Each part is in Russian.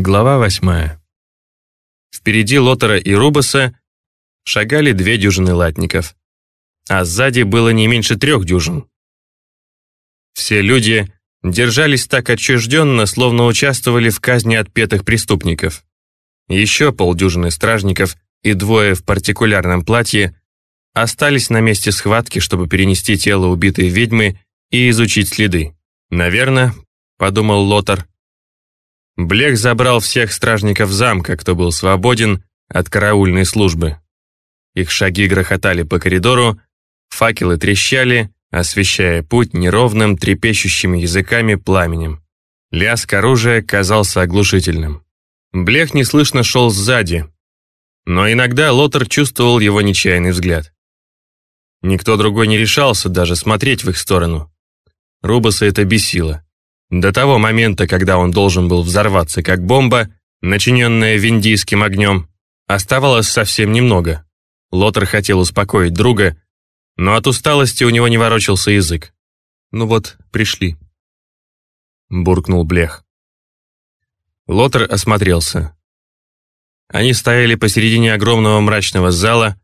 Глава восьмая. Впереди Лотера и Рубаса шагали две дюжины латников, а сзади было не меньше трех дюжин. Все люди держались так отчужденно, словно участвовали в казни отпетых преступников. Еще полдюжины стражников и двое в партикулярном платье остались на месте схватки, чтобы перенести тело убитой ведьмы и изучить следы. «Наверное», — подумал Лотар, Блех забрал всех стражников замка, кто был свободен от караульной службы. Их шаги грохотали по коридору, факелы трещали, освещая путь неровным, трепещущими языками пламенем. Лязг оружия казался оглушительным. Блех неслышно шел сзади, но иногда Лотер чувствовал его нечаянный взгляд. Никто другой не решался даже смотреть в их сторону. Рубаса это бесило. До того момента, когда он должен был взорваться как бомба, начиненная виндийским огнем, оставалось совсем немного. Лотер хотел успокоить друга, но от усталости у него не ворочался язык. «Ну вот, пришли», — буркнул Блех. Лотер осмотрелся. Они стояли посередине огромного мрачного зала,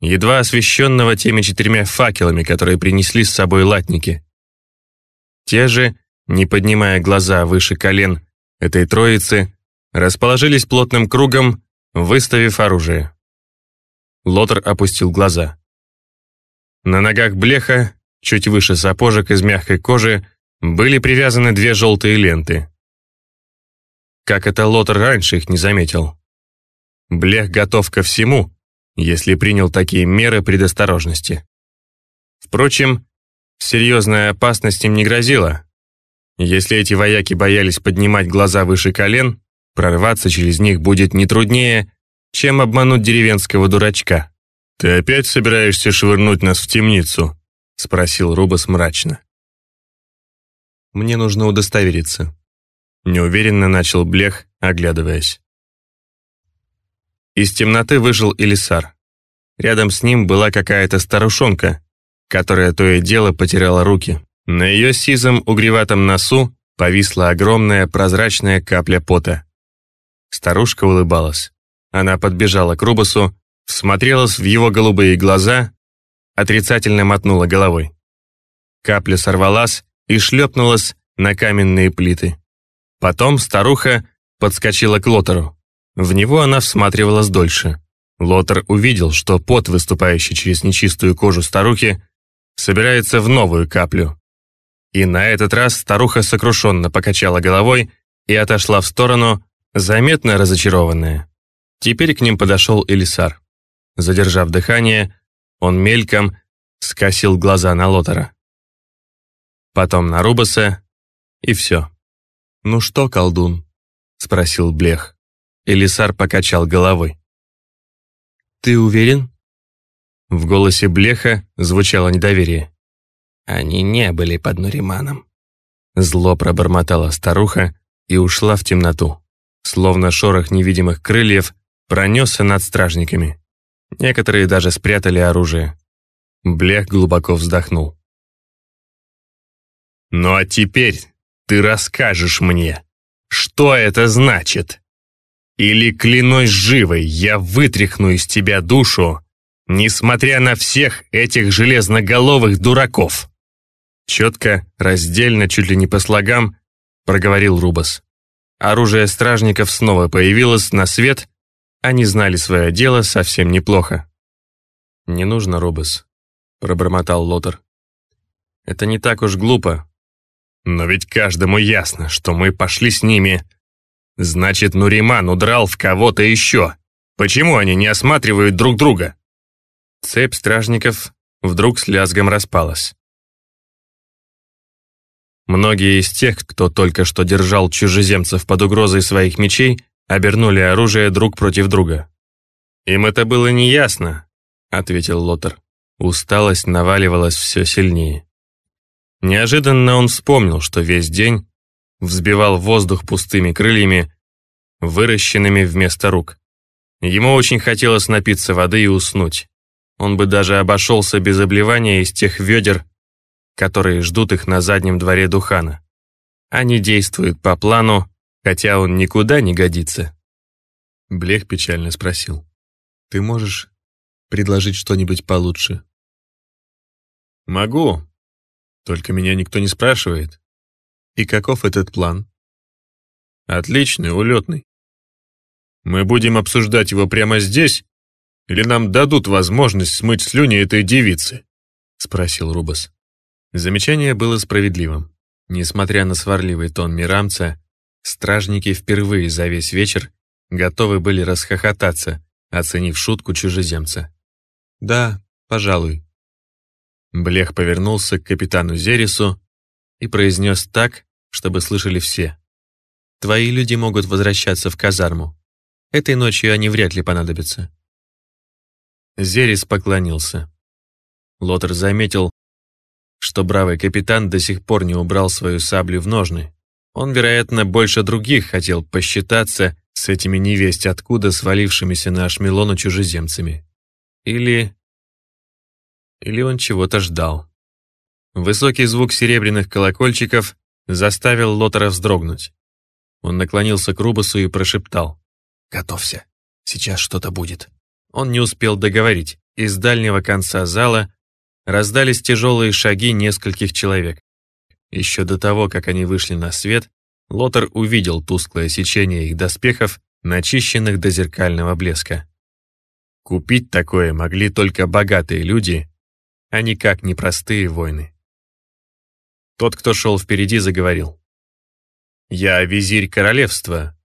едва освещенного теми четырьмя факелами, которые принесли с собой латники. Те же не поднимая глаза выше колен этой троицы, расположились плотным кругом, выставив оружие. Лотер опустил глаза. На ногах блеха, чуть выше сапожек из мягкой кожи, были привязаны две желтые ленты. Как это Лотер раньше их не заметил? Блех готов ко всему, если принял такие меры предосторожности. Впрочем, серьезная опасность им не грозила. Если эти вояки боялись поднимать глаза выше колен, прорваться через них будет не труднее, чем обмануть деревенского дурачка. «Ты опять собираешься швырнуть нас в темницу?» — спросил Рубас мрачно. «Мне нужно удостовериться», — неуверенно начал Блех, оглядываясь. Из темноты вышел Элисар. Рядом с ним была какая-то старушонка, которая то и дело потеряла руки. На ее сизом угреватом носу повисла огромная прозрачная капля пота. Старушка улыбалась. Она подбежала к Рубасу, всмотрелась в его голубые глаза, отрицательно мотнула головой. Капля сорвалась и шлепнулась на каменные плиты. Потом старуха подскочила к Лотеру. В него она всматривалась дольше. Лотер увидел, что пот, выступающий через нечистую кожу старухи, собирается в новую каплю. И на этот раз старуха сокрушенно покачала головой и отошла в сторону, заметно разочарованная. Теперь к ним подошел Элисар. Задержав дыхание, он мельком скосил глаза на Лотера. Потом на Рубаса, и все. «Ну что, колдун?» — спросил Блех. Элисар покачал головой. «Ты уверен?» В голосе Блеха звучало недоверие. Они не были под Нуриманом. Зло пробормотала старуха и ушла в темноту. Словно шорох невидимых крыльев пронесся над стражниками. Некоторые даже спрятали оружие. Блех глубоко вздохнул. «Ну а теперь ты расскажешь мне, что это значит? Или, клянусь живой, я вытряхну из тебя душу, несмотря на всех этих железноголовых дураков?» Четко, раздельно, чуть ли не по слогам, проговорил Рубас. Оружие стражников снова появилось на свет, они знали свое дело совсем неплохо. «Не нужно, Рубас», — пробормотал Лотер. «Это не так уж глупо. Но ведь каждому ясно, что мы пошли с ними. Значит, Нуриман удрал в кого-то еще. Почему они не осматривают друг друга?» Цепь стражников вдруг с лязгом распалась. Многие из тех, кто только что держал чужеземцев под угрозой своих мечей, обернули оружие друг против друга. «Им это было неясно», — ответил Лотер. Усталость наваливалась все сильнее. Неожиданно он вспомнил, что весь день взбивал воздух пустыми крыльями, выращенными вместо рук. Ему очень хотелось напиться воды и уснуть. Он бы даже обошелся без обливания из тех ведер, которые ждут их на заднем дворе Духана. Они действуют по плану, хотя он никуда не годится. Блех печально спросил. «Ты можешь предложить что-нибудь получше?» «Могу. Только меня никто не спрашивает». «И каков этот план?» «Отличный, улетный. Мы будем обсуждать его прямо здесь, или нам дадут возможность смыть слюни этой девицы?» — спросил Рубас. Замечание было справедливым. Несмотря на сварливый тон Мирамца, стражники впервые за весь вечер готовы были расхохотаться, оценив шутку чужеземца. «Да, пожалуй». Блех повернулся к капитану Зерису и произнес так, чтобы слышали все. «Твои люди могут возвращаться в казарму. Этой ночью они вряд ли понадобятся». Зерис поклонился. Лотер заметил, что бравый капитан до сих пор не убрал свою саблю в ножны. Он, вероятно, больше других хотел посчитаться с этими невесть откуда свалившимися на Ашмелону чужеземцами. Или... Или он чего-то ждал. Высокий звук серебряных колокольчиков заставил Лотера вздрогнуть. Он наклонился к Рубасу и прошептал. «Готовься, сейчас что-то будет». Он не успел договорить. Из дальнего конца зала раздались тяжелые шаги нескольких человек. Еще до того, как они вышли на свет, Лотер увидел тусклое сечение их доспехов, начищенных до зеркального блеска. Купить такое могли только богатые люди, а никак не простые воины. Тот, кто шел впереди, заговорил. «Я визирь королевства.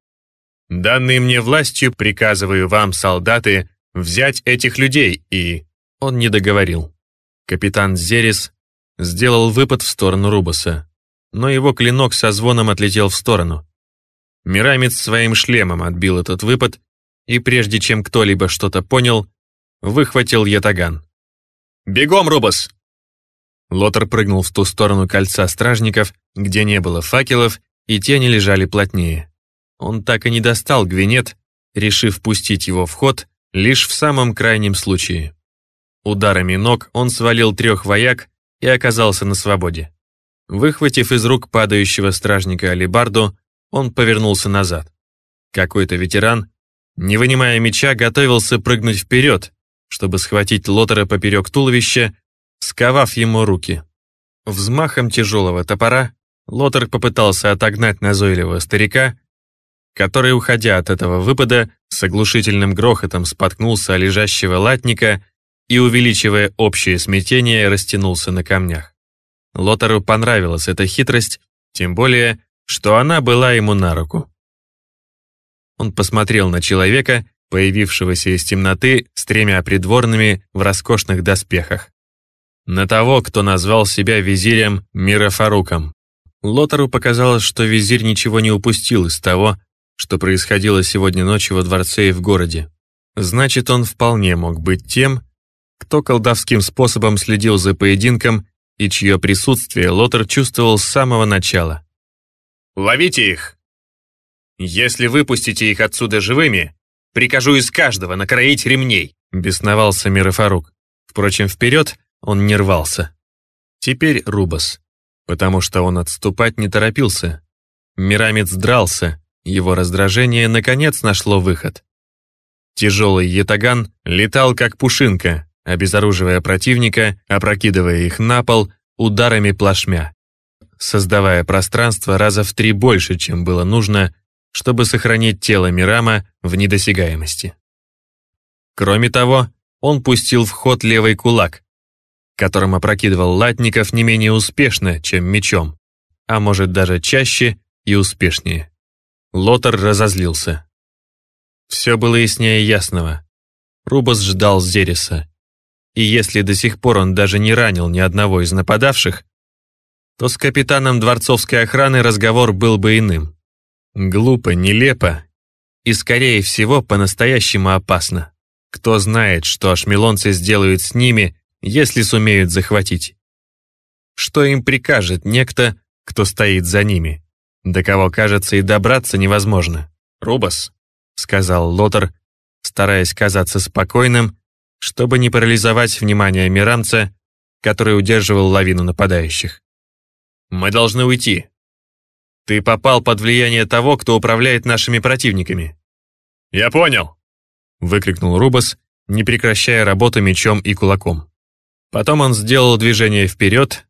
Данные мне властью приказываю вам, солдаты, взять этих людей и...» Он не договорил. Капитан Зерис сделал выпад в сторону Рубаса, но его клинок со звоном отлетел в сторону. Мирамец своим шлемом отбил этот выпад и, прежде чем кто-либо что-то понял, выхватил ятаган. «Бегом, Рубас!» Лотер прыгнул в ту сторону кольца стражников, где не было факелов, и тени лежали плотнее. Он так и не достал гвинет, решив пустить его в ход лишь в самом крайнем случае. Ударами ног он свалил трех вояк и оказался на свободе. Выхватив из рук падающего стражника алибарду, он повернулся назад. Какой-то ветеран, не вынимая меча, готовился прыгнуть вперед, чтобы схватить Лотера поперек туловища, сковав ему руки. Взмахом тяжелого топора Лотер попытался отогнать назойливого старика, который, уходя от этого выпада, с оглушительным грохотом споткнулся о лежащего латника и, увеличивая общее смятение, растянулся на камнях. Лотару понравилась эта хитрость, тем более, что она была ему на руку. Он посмотрел на человека, появившегося из темноты с тремя придворными в роскошных доспехах. На того, кто назвал себя визирем Мирафаруком. Лотару показалось, что визирь ничего не упустил из того, что происходило сегодня ночью во дворце и в городе. Значит, он вполне мог быть тем, кто колдовским способом следил за поединком и чье присутствие Лотер чувствовал с самого начала. «Ловите их! Если выпустите их отсюда живыми, прикажу из каждого накроить ремней!» бесновался Мирафарук. Впрочем, вперед он не рвался. Теперь Рубас, потому что он отступать не торопился. Мирамец дрался, его раздражение наконец нашло выход. Тяжелый ятаган летал как пушинка, обезоруживая противника, опрокидывая их на пол ударами плашмя, создавая пространство раза в три больше, чем было нужно, чтобы сохранить тело Мирама в недосягаемости. Кроме того, он пустил в ход левый кулак, которым опрокидывал латников не менее успешно, чем мечом, а может даже чаще и успешнее. Лотар разозлился. Все было яснее ясного. Рубас ждал Зериса, и если до сих пор он даже не ранил ни одного из нападавших, то с капитаном дворцовской охраны разговор был бы иным. Глупо, нелепо и, скорее всего, по-настоящему опасно. Кто знает, что ашмелонцы сделают с ними, если сумеют захватить. Что им прикажет некто, кто стоит за ними, до кого, кажется, и добраться невозможно. «Рубас», — сказал Лотер, стараясь казаться спокойным чтобы не парализовать внимание Мирамца, который удерживал лавину нападающих. «Мы должны уйти. Ты попал под влияние того, кто управляет нашими противниками». «Я понял!» — выкрикнул Рубас, не прекращая работу мечом и кулаком. Потом он сделал движение вперед,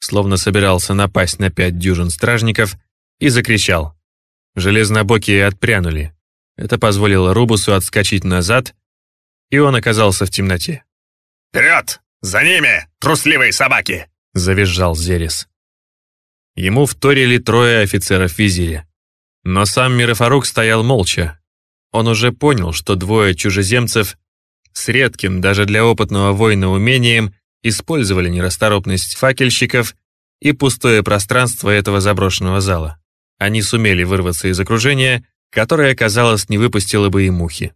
словно собирался напасть на пять дюжин стражников, и закричал. Железнобокие отпрянули. Это позволило Рубусу отскочить назад, и он оказался в темноте. «Вперед! За ними, трусливые собаки!» — завизжал Зерис. Ему вторили трое офицеров визиря. Но сам Мирафарук стоял молча. Он уже понял, что двое чужеземцев с редким даже для опытного воина умением использовали нерасторопность факельщиков и пустое пространство этого заброшенного зала. Они сумели вырваться из окружения, которое, казалось, не выпустило бы и мухи.